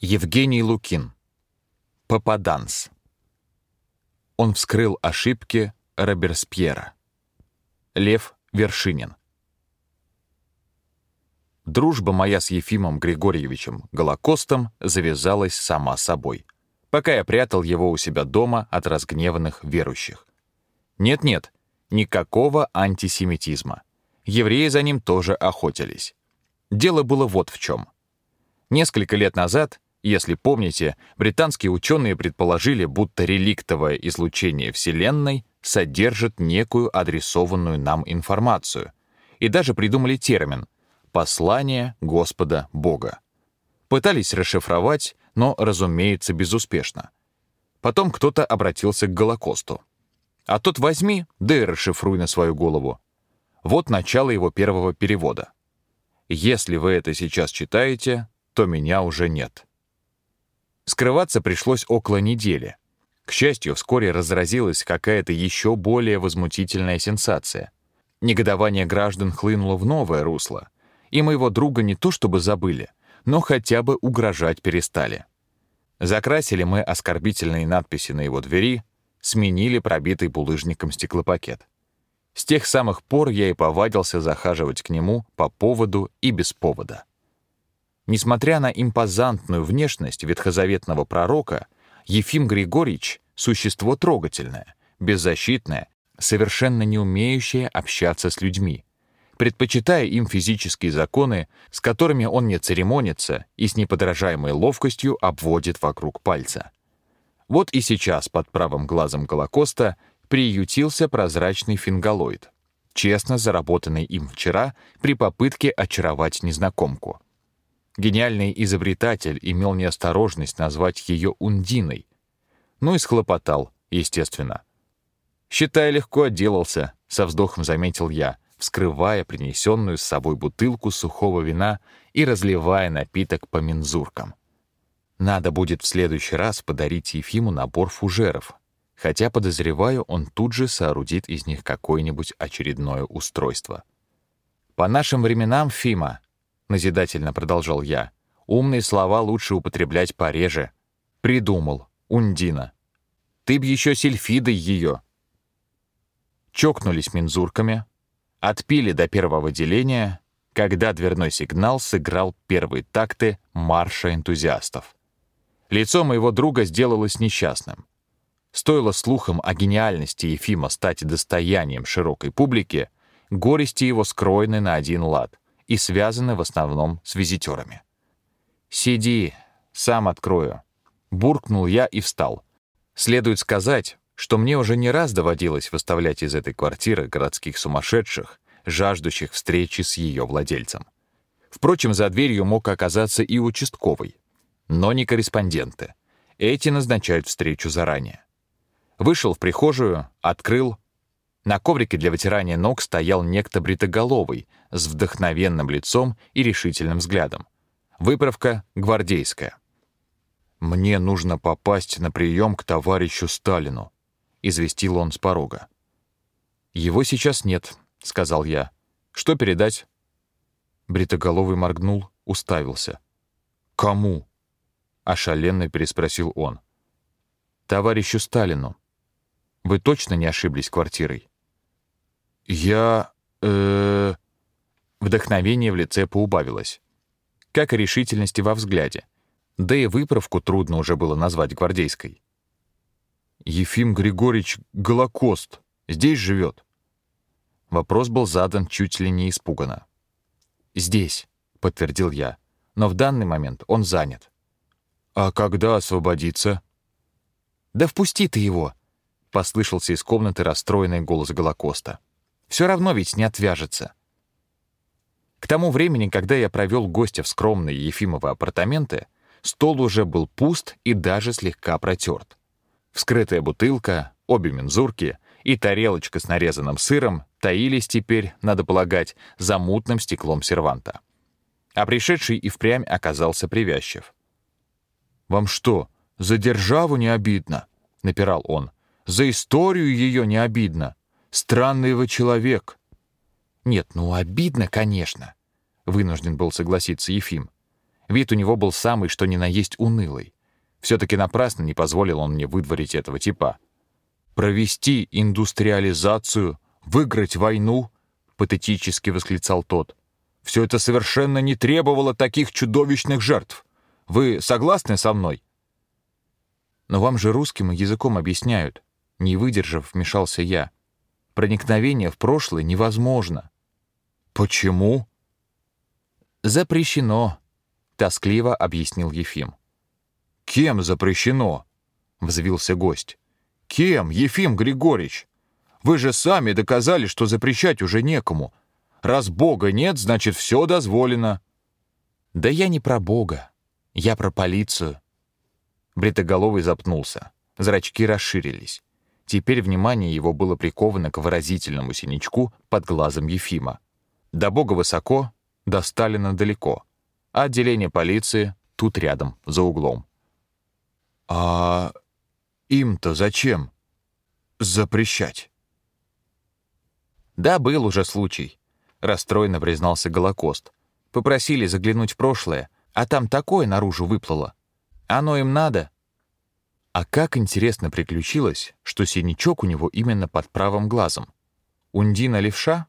Евгений Лукин. Попаданс. Он вскрыл ошибки Роберспьера. Лев Вершинин. Дружба моя с Ефимом Григорьевичем Голокостом завязалась сама собой, пока я прятал его у себя дома от разгневанных верующих. Нет-нет, никакого антисемитизма. Евреи за ним тоже охотились. Дело было вот в чем. Несколько лет назад если помните, британские ученые предположили, будто реликтовое излучение Вселенной содержит некую адресованную нам информацию, и даже придумали термин «послание Господа Бога». Пытались расшифровать, но, разумеется, безуспешно. Потом кто-то обратился к Голокосту. А тот возьми, да и расшифруй на свою голову. Вот начало его первого перевода. Если вы это сейчас читаете, то меня уже нет. Скрываться пришлось около недели. К счастью, вскоре разразилась какая-то еще более возмутительная сенсация. Негодование граждан хлынуло в новое русло, и моего друга не то чтобы забыли, но хотя бы угрожать перестали. Закрасили мы оскорбительные надписи на его двери, сменили пробитый булыжником стеклопакет. С тех самых пор я и повадился захаживать к нему по поводу и без повода. Несмотря на импозантную внешность ветхозаветного пророка, Ефим Григорьевич — существо трогательное, беззащитное, совершенно не умеющее общаться с людьми, предпочитая им физические законы, с которыми он не церемонится и с неподражаемой ловкостью обводит вокруг пальца. Вот и сейчас под правым глазом Голокоста приютился прозрачный фингалоид, честно заработанный им вчера при попытке очаровать незнакомку — Гениальный изобретатель имел неосторожность назвать ее Ундиной. Ну и схлопотал, естественно. Считая, легко отделался, со вздохом заметил я, вскрывая принесенную с собой бутылку сухого вина и разливая напиток по мензуркам. Надо будет в следующий раз подарить Ефиму набор фужеров, хотя, подозреваю, он тут же соорудит из них какое-нибудь очередное устройство. По нашим временам, Фима, — назидательно продолжал я. «Умные слова лучше употреблять пореже. Придумал. Ундина. Ты б еще сельфидой ее». Чокнулись мензурками, отпили до первого деления, когда дверной сигнал сыграл первые такты марша энтузиастов. Лицо моего друга сделалось несчастным. Стоило слухам о гениальности Ефима стать достоянием широкой публики, горести его скроены на один лад — и связаны в основном с визитерами. «Сиди, сам открою», — буркнул я и встал. Следует сказать, что мне уже не раз доводилось выставлять из этой квартиры городских сумасшедших, жаждущих встречи с ее владельцем. Впрочем, за дверью мог оказаться и участковый, но не корреспонденты. Эти назначают встречу заранее. Вышел в прихожую, открыл, на коврике для вытирания ног стоял некто бритоголовый, с вдохновенным лицом и решительным взглядом. Выправка гвардейская. «Мне нужно попасть на прием к товарищу Сталину», — известил он с порога. «Его сейчас нет», — сказал я. «Что передать?» Бритоголовый моргнул, уставился. «Кому?» — ошаленно переспросил он. «Товарищу Сталину. Вы точно не ошиблись квартирой?» «Я... э Вдохновение в лице поубавилось. Как и решительности во взгляде. Да и выправку трудно уже было назвать гвардейской. «Ефим Григорьевич Голокост здесь живет?» Вопрос был задан чуть ли не испуганно. «Здесь», — подтвердил я, — «но в данный момент он занят». «А когда освободится?» «Да впусти ты его!» — послышался из комнаты расстроенный голос Голокоста. Все равно ведь не отвяжется. К тому времени, когда я провел гостя в скромные Ефимовы апартаменты, стол уже был пуст и даже слегка протерт. Вскрытая бутылка, обе мензурки и тарелочка с нарезанным сыром таились теперь, надо полагать, за мутным стеклом серванта. А пришедший и впрямь оказался привязчив. «Вам что, за державу не обидно?» — напирал он. «За историю ее не обидно. Странный вы человек». «Нет, ну обидно, конечно», — вынужден был согласиться Ефим. Вид у него был самый, что ни на есть унылый. Все-таки напрасно не позволил он мне выдворить этого типа. «Провести индустриализацию, выиграть войну?» — патетически восклицал тот. «Все это совершенно не требовало таких чудовищных жертв. Вы согласны со мной?» «Но вам же русским языком объясняют». Не выдержав, вмешался я. «Проникновение в прошлое невозможно». «Почему?» «Запрещено», — тоскливо объяснил Ефим. «Кем запрещено?» — взвился гость. «Кем, Ефим Григорьевич? Вы же сами доказали, что запрещать уже некому. Раз Бога нет, значит, все дозволено». «Да я не про Бога. Я про полицию». Бритоголовый запнулся. Зрачки расширились. Теперь внимание его было приковано к выразительному синячку под глазом Ефима. До Бога высоко, до Сталина далеко, отделение полиции тут рядом, за углом. «А им-то зачем запрещать?» «Да, был уже случай», — расстроенно признался Голокост. «Попросили заглянуть в прошлое, а там такое наружу выплыло. Оно им надо». А как интересно приключилось, что синячок у него именно под правым глазом. Ундина левша?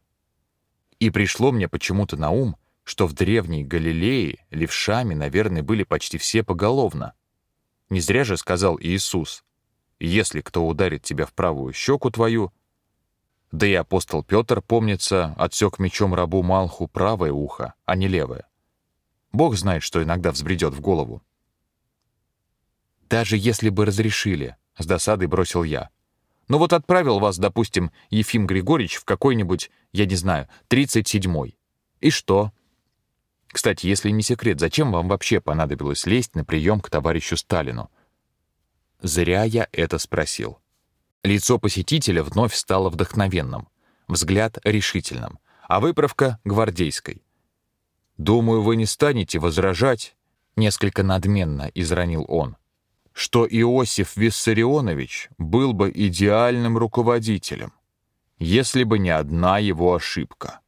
И пришло мне почему-то на ум, что в древней Галилее левшами, наверное, были почти все поголовно. Не зря же сказал Иисус, «Если кто ударит тебя в правую щеку твою...» Да и апостол Петр, помнится, отсек мечом рабу Малху правое ухо, а не левое. Бог знает, что иногда взбредет в голову. «Даже если бы разрешили», — с досадой бросил я. «Ну вот отправил вас, допустим, Ефим Григорьевич в какой-нибудь, я не знаю, 37-й. И что? Кстати, если не секрет, зачем вам вообще понадобилось лезть на прием к товарищу Сталину? Зря я это спросил. Лицо посетителя вновь стало вдохновенным, взгляд решительным, а выправка — гвардейской. «Думаю, вы не станете возражать», — несколько надменно изранил он, «что Иосиф Виссарионович был бы идеальным руководителем, если бы не одна его ошибка».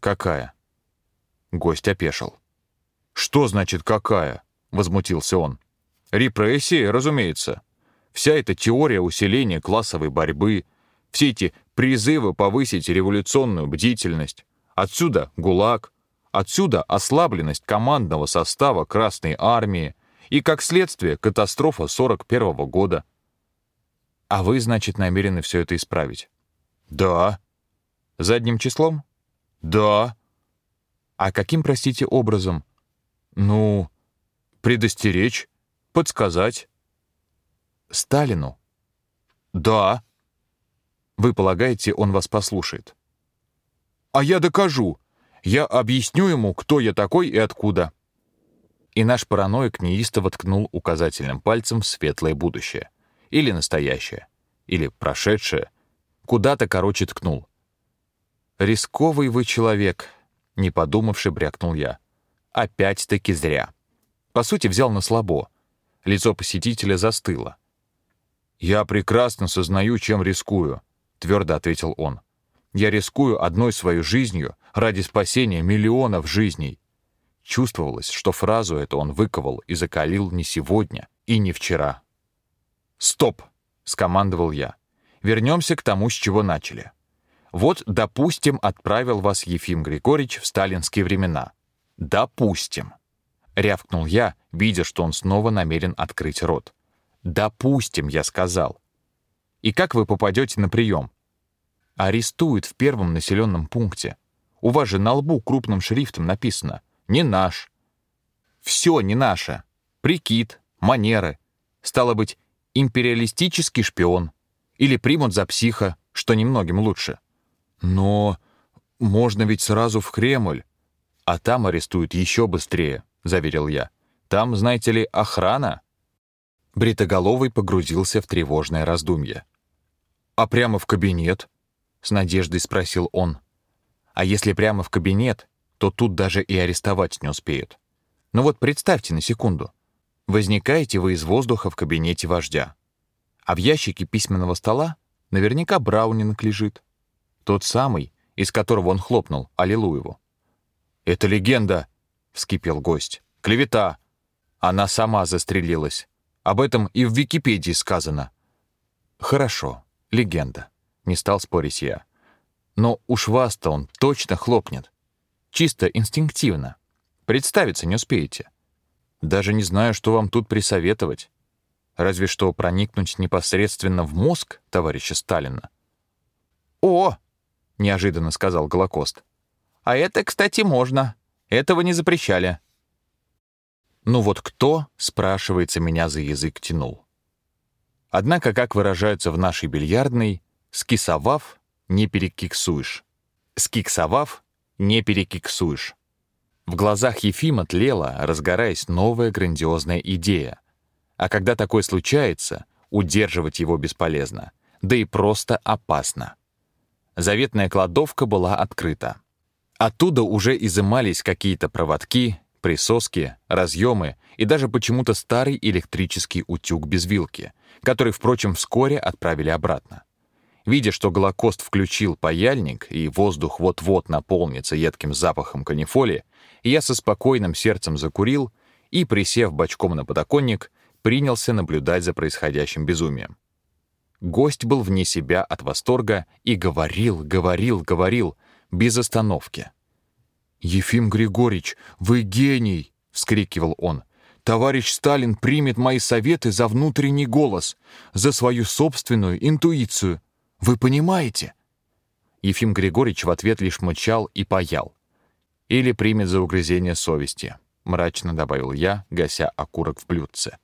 «Какая?» Гость опешил. «Что значит какая?» — возмутился он. «Репрессии, разумеется. Вся эта теория усиления классовой борьбы, все эти призывы повысить революционную бдительность. Отсюда ГУЛАГ, отсюда ослабленность командного состава Красной Армии и, как следствие, катастрофа 41 -го года. А вы, значит, намерены все это исправить? Да. Задним числом? Да. А каким, простите, образом? Ну, предостеречь, подсказать. Сталину? Да. Вы полагаете, он вас послушает? А я докажу. Я объясню ему, кто я такой и откуда. И наш параноик неистово ткнул указательным пальцем в светлое будущее. Или настоящее. Или прошедшее. Куда-то, короче, ткнул. Рисковый вы человек, не подумавши, брякнул я. Опять-таки зря. По сути, взял на слабо. Лицо посетителя застыло. «Я прекрасно сознаю, чем рискую», — твердо ответил он. «Я рискую одной своей жизнью ради спасения миллионов жизней». Чувствовалось, что фразу эту он выковал и закалил не сегодня и не вчера. «Стоп!» — скомандовал я. «Вернемся к тому, с чего начали. Вот, допустим, отправил вас Ефим Григорьевич в сталинские времена. Допустим. Рявкнул я, видя, что он снова намерен открыть рот. Допустим, я сказал. И как вы попадете на прием? Арестуют в первом населенном пункте. У вас же на лбу крупным шрифтом написано «Не наш». Все не наше. Прикид, манеры. Стало быть, империалистический шпион. Или примут за психа, что немногим лучше. Но можно ведь сразу в Кремль. А там арестуют еще быстрее, заверил я. Там, знаете ли, охрана. Бритоголовый погрузился в тревожное раздумье. «А прямо в кабинет?» — с надеждой спросил он. «А если прямо в кабинет, то тут даже и арестовать не успеют. Ну вот представьте на секунду. Возникаете вы из воздуха в кабинете вождя. А в ящике письменного стола наверняка Браунинг лежит. Тот самый, из которого он хлопнул Аллилуеву. «Это легенда!» —— вскипел гость. «Клевета! Она сама застрелилась. Об этом и в Википедии сказано». «Хорошо, легенда», — не стал спорить я. «Но уж вас-то он точно хлопнет. Чисто инстинктивно. Представиться не успеете. Даже не знаю, что вам тут присоветовать. Разве что проникнуть непосредственно в мозг товарища Сталина. «О!» — неожиданно сказал Голокост. «А это, кстати, можно. Этого не запрещали». Ну вот кто, спрашивается, меня за язык тянул. Однако, как выражаются в нашей бильярдной, скисовав, не перекиксуешь. Скиксовав, не перекиксуешь. В глазах Ефима тлела, разгораясь новая грандиозная идея. А когда такое случается, удерживать его бесполезно, да и просто опасно. Заветная кладовка была открыта. Оттуда уже изымались какие-то проводки, присоски, разъемы и даже почему-то старый электрический утюг без вилки, который, впрочем, вскоре отправили обратно. Видя, что Голокост включил паяльник, и воздух вот-вот наполнится едким запахом канифоли, я со спокойным сердцем закурил и, присев бочком на подоконник, принялся наблюдать за происходящим безумием. Гость был вне себя от восторга и говорил, говорил, говорил, без остановки. «Ефим Григорьевич, вы гений!» — вскрикивал он. «Товарищ Сталин примет мои советы за внутренний голос, за свою собственную интуицию. Вы понимаете?» Ефим Григорьевич в ответ лишь мычал и паял. «Или примет за угрызение совести», — мрачно добавил я, гася окурок в блюдце.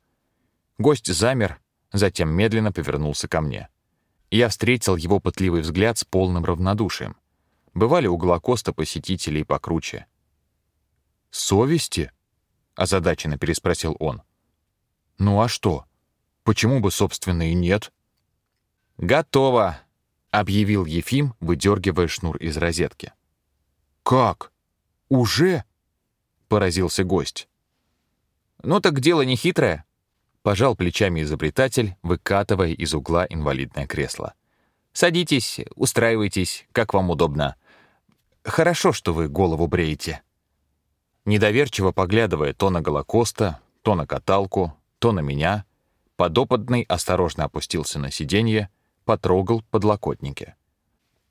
Гость замер, затем медленно повернулся ко мне. Я встретил его пытливый взгляд с полным равнодушием. Бывали у Голокоста посетителей покруче. «Совести?» — озадаченно переспросил он. «Ну а что? Почему бы, собственно, и нет?» «Готово!» — объявил Ефим, выдергивая шнур из розетки. «Как? Уже?» — поразился гость. «Ну так дело не хитрое», — пожал плечами изобретатель, выкатывая из угла инвалидное кресло. «Садитесь, устраивайтесь, как вам удобно. Хорошо, что вы голову бреете». Недоверчиво поглядывая то на Голокоста, то на каталку, то на меня, подопытный осторожно опустился на сиденье, потрогал подлокотники.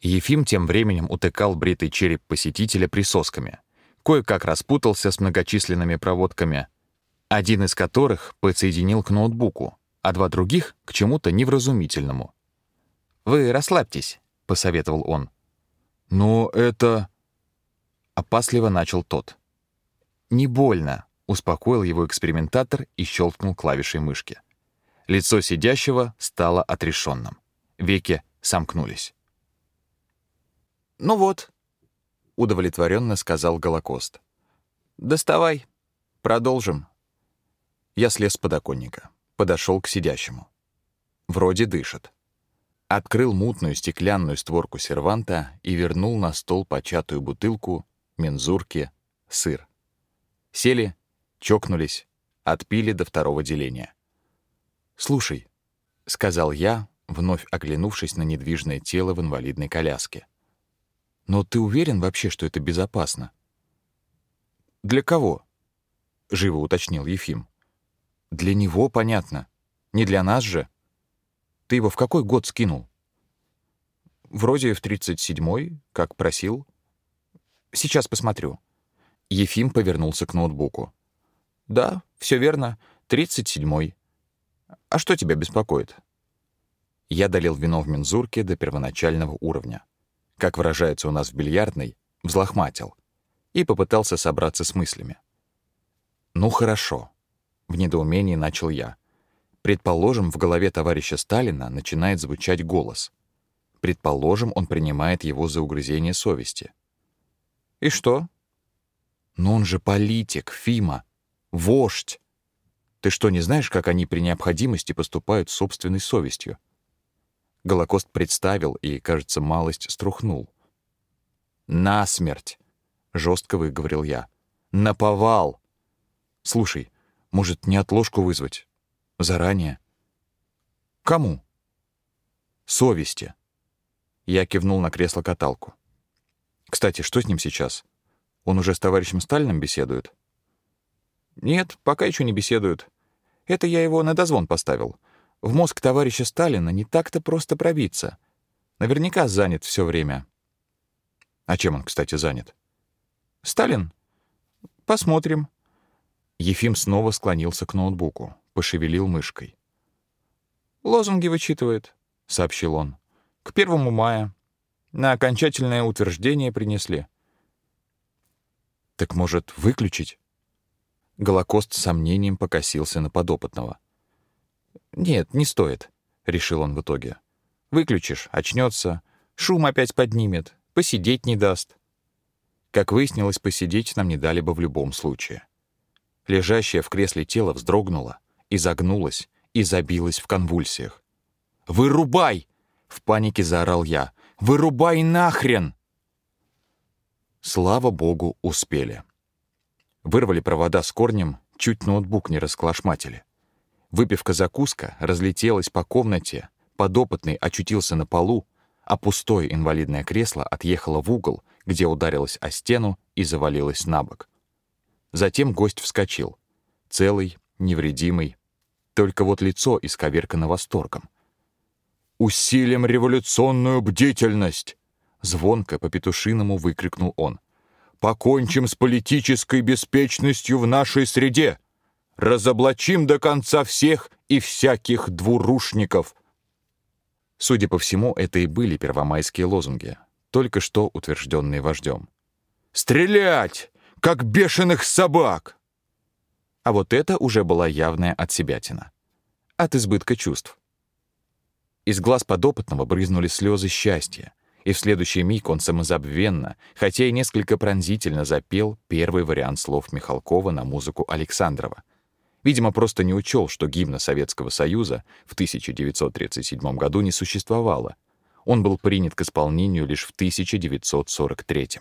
Ефим тем временем утыкал бритый череп посетителя присосками, кое-как распутался с многочисленными проводками, один из которых подсоединил к ноутбуку, а два других — к чему-то невразумительному. «Вы расслабьтесь», — посоветовал он. «Но это...» — опасливо начал тот. «Не больно», — успокоил его экспериментатор и щелкнул клавишей мышки. Лицо сидящего стало отрешенным. Веки сомкнулись. «Ну вот», — удовлетворенно сказал Голокост. «Доставай. Продолжим». Я слез с подоконника, подошел к сидящему. Вроде дышит. Открыл мутную стеклянную створку серванта и вернул на стол початую бутылку, мензурки, сыр. Сели, чокнулись, отпили до второго деления. «Слушай», — сказал я, вновь оглянувшись на недвижное тело в инвалидной коляске. «Но ты уверен вообще, что это безопасно?» «Для кого?» — живо уточнил Ефим. «Для него, понятно. Не для нас же. Ты его в какой год скинул?» «Вроде в тридцать седьмой, как просил». «Сейчас посмотрю». Ефим повернулся к ноутбуку. «Да, все верно, тридцать седьмой. А что тебя беспокоит?» Я долил вино в мензурке до первоначального уровня. Как выражается у нас в бильярдной, взлохматил. И попытался собраться с мыслями. «Ну хорошо», — в недоумении начал я. «Предположим, в голове товарища Сталина начинает звучать голос. Предположим, он принимает его за угрызение совести. И что? Но он же политик, Фима, вождь. Ты что, не знаешь, как они при необходимости поступают с собственной совестью? Голокост представил и, кажется, малость струхнул. «Насмерть!» — жестко выговорил я. «Наповал!» «Слушай, может, не отложку вызвать? Заранее?» «Кому?» «Совести». Я кивнул на кресло-каталку. «Кстати, что с ним сейчас? Он уже с товарищем Сталиным беседует?» Нет, пока еще не беседуют. Это я его на дозвон поставил. В мозг товарища Сталина не так-то просто пробиться. Наверняка занят все время. А чем он, кстати, занят? Сталин? Посмотрим. Ефим снова склонился к ноутбуку, пошевелил мышкой. «Лозунги вычитывает», — сообщил он. «К первому мая. На окончательное утверждение принесли». «Так, может, выключить?» Голокост с сомнением покосился на подопытного. «Нет, не стоит», — решил он в итоге. «Выключишь, очнется, шум опять поднимет, посидеть не даст». Как выяснилось, посидеть нам не дали бы в любом случае. Лежащее в кресле тело вздрогнуло, изогнулось и забилось в конвульсиях. «Вырубай!» — в панике заорал я. «Вырубай нахрен!» Слава богу, успели. Вырвали провода с корнем, чуть ноутбук не расклашматили. Выпивка-закуска разлетелась по комнате, подопытный очутился на полу, а пустое инвалидное кресло отъехало в угол, где ударилось о стену и завалилось на бок. Затем гость вскочил. Целый, невредимый. Только вот лицо исковеркано восторгом. «Усилим революционную бдительность!» Звонко по-петушиному выкрикнул он. «Покончим с политической беспечностью в нашей среде! Разоблачим до конца всех и всяких двурушников!» Судя по всему, это и были первомайские лозунги, только что утвержденные вождем. «Стрелять! как бешеных собак!» А вот это уже была явная отсебятина. От избытка чувств. Из глаз подопытного брызнули слезы счастья, и в следующий миг он самозабвенно, хотя и несколько пронзительно запел первый вариант слов Михалкова на музыку Александрова. Видимо, просто не учел, что гимна Советского Союза в 1937 году не существовало. Он был принят к исполнению лишь в 1943.